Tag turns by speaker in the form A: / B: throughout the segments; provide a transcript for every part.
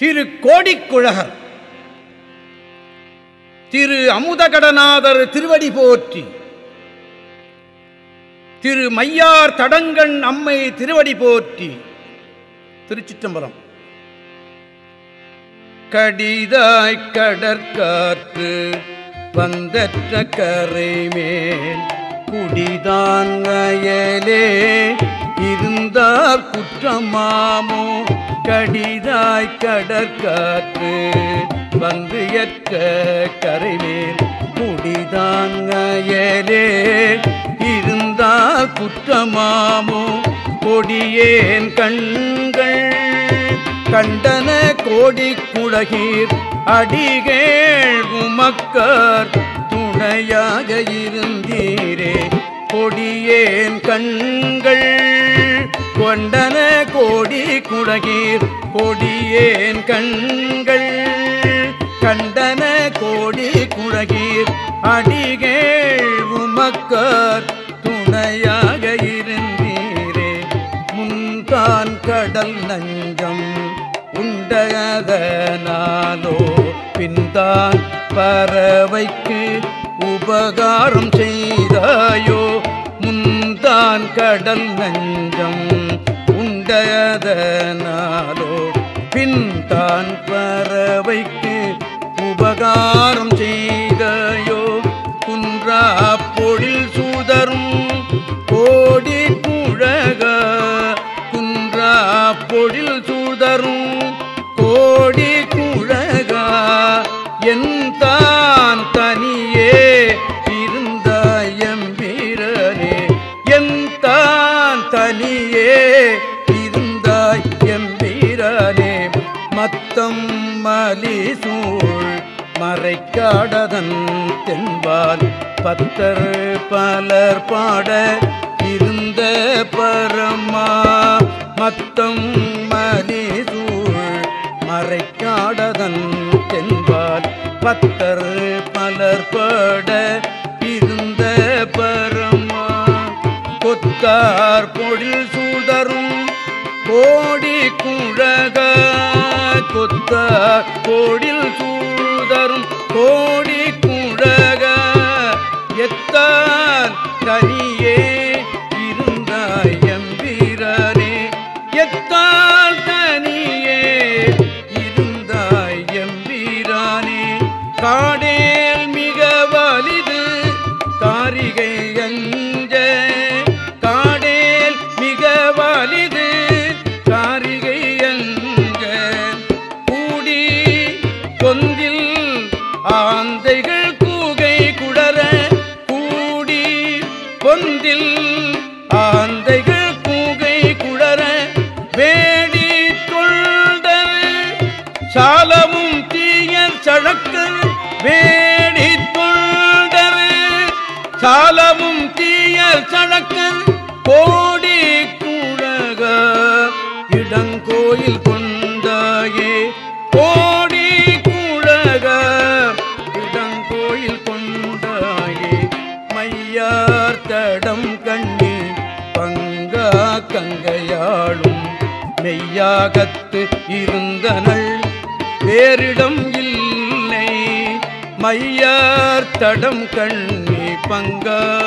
A: திரு கோடிக்குழகர் திரு அமுதகடநாதர் திருவடி போற்றி திரு மையார் தடங்கண் அம்மை திருவடி போற்றி திருச்சிற்றம்பலம். கடிதாய் கடற்காற்று வந்தற்ற கரை மேல் குடிதான் அயலே இருந்தார் குற்றமாமோ கடிதாய் கடற்காற்று வந்து எற்ற கரைவேல் முடிதாங்கயலே இருந்தா குற்றமாமோ? கொடியேன் கண்கள் கண்டன கோடி குழகீர் அடிகேள் உமக்கார் துணையாக இருந்தீரே. கொடியேன் கண்கள் கொண்டன கோடி குடகீர் கொடியேன் கண்கள். கண்டன கோடி குடகீர் அடிகேள் உமக்கார் துணையாக இருந்தீரே. முன்தான் கடல் நஞ்சம் உண்டதனாலோ பின்தான் பறவைக்கு உபகாரம் செய்தாயோ முன் நான் கடல் நஞ்சம் உண்டதனாலோ பின்தான் பறவைக்கு உபகாரம் செய்தாயோ மத்தம் மலிசூழ் மறைக்காடதன் தென்பால் பத்தர் பலர் பாட இருந்த பரமா. மத்தம் மலிசூழ் மறைக்காடதன் தென்பால் பத்தர் பலர் பாட இருந்த பரமா. கொத்தார் பொழில் சூதரும் கோடி குழக கொத்த கோடில் சூதரும் கோடி குழக எத்தான் தனியே இருந்தாய் எம்பீரனே எத்தால் சாலமும் தீயர் சழக்கு வேடி தொண்டர் சாலமும் தீயர் சழக்கர் கோடி குழக இடங்கோயில் கொண்டாயே. கோடி குழக இடங்கோயில் கொண்டாயே. மையார் தடம் கண்ணி பங்கா கங்கையாளும் மெய்யாகத்து இருந்தனள் வேறிடம் இல்லை. மையார் தடம் கண்ணி பங்கா.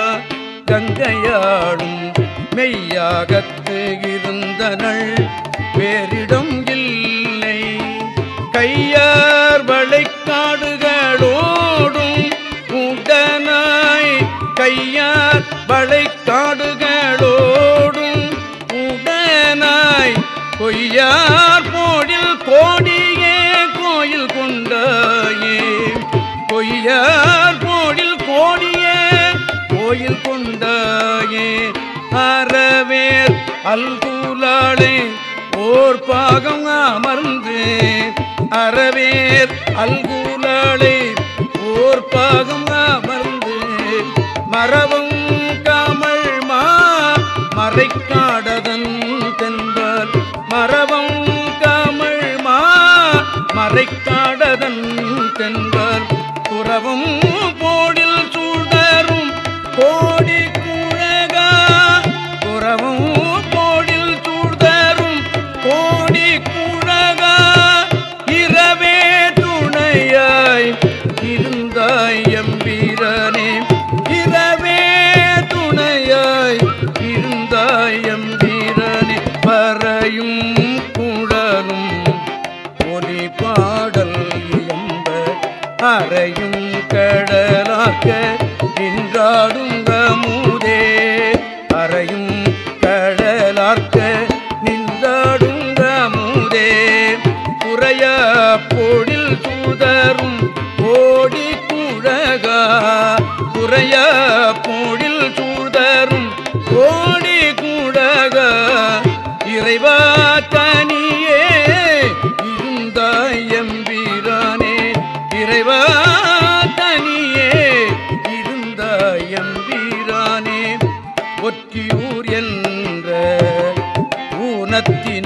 A: கங்கையாடும் மெய்யாகத்து இருந்தனள். வேறிடம் இல்லை. கையார் வளைக்காடுகளோடும் அறவேர் அல்குலாளே ஓர் பாகம் அமர்ந்து. அறவேர் அல்குலாளே ஓர் பாகம் அமர்ந்து. மரபும் கமல் மா மறைக்காடதன் தென்பால். மரபம் கமல் மா மறைக்காடதன் தென்பால். புறவும் கரையும் கடலாக்க நின்றாடும் கமுதே அறையும் கடலாக்க நின்றாடும் கமுதே புறைய பொடில் சுதரும் கோடி குழகா. புறைய பொடில் சுதரும் கோடி குழகா. இறைவா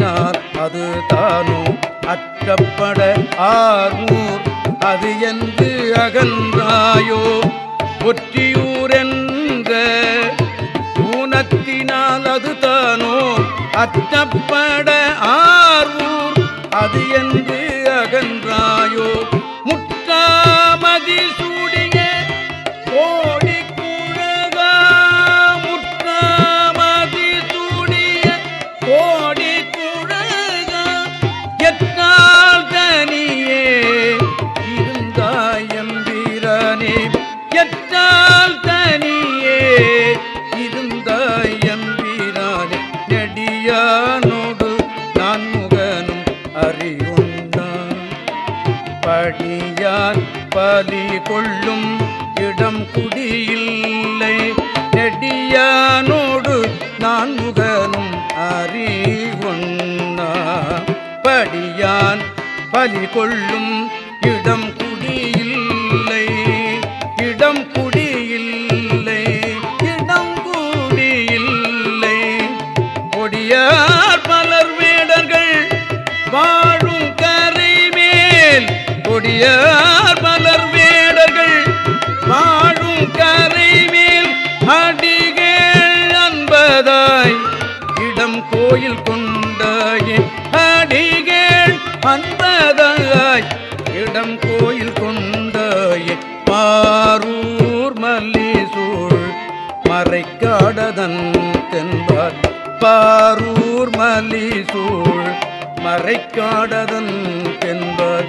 A: ஊனத்தினார் அது தானும் அற்றப்பட ஆரூர் அது என்று அகன்றாயோ? ஒற்றியூர் என்ற ஊனத்தினால் அது தானோ? அற்றப்பட ஆர்வூர் அது என்று படியார் பதி கொள்ளும் இடம் குடியில்லை. நெடியானோடு நான் முகனும் அறிவுண்ணா. படியான் பலி கொள்ளும் இடம் மறைக்காடதன் தென்பார் பாரூர் மலி சூழ் மறைக்காடதன் தென்பார்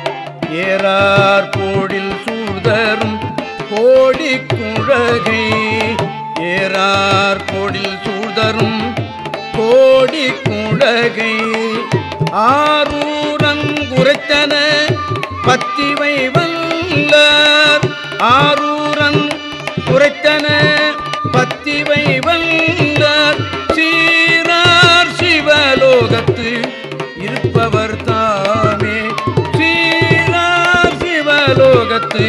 A: ஏறார் கோடில் சூழ்தரும் கோடி குழகை வந்தார். சீரார் சிவலோகத்து இருப்பவர் தாமே சீரார் சிவலோகத்து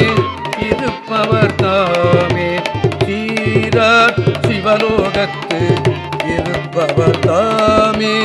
A: இருப்பவர் தாமே சீரார் சிவலோகத்து இருப்பவர் தாமே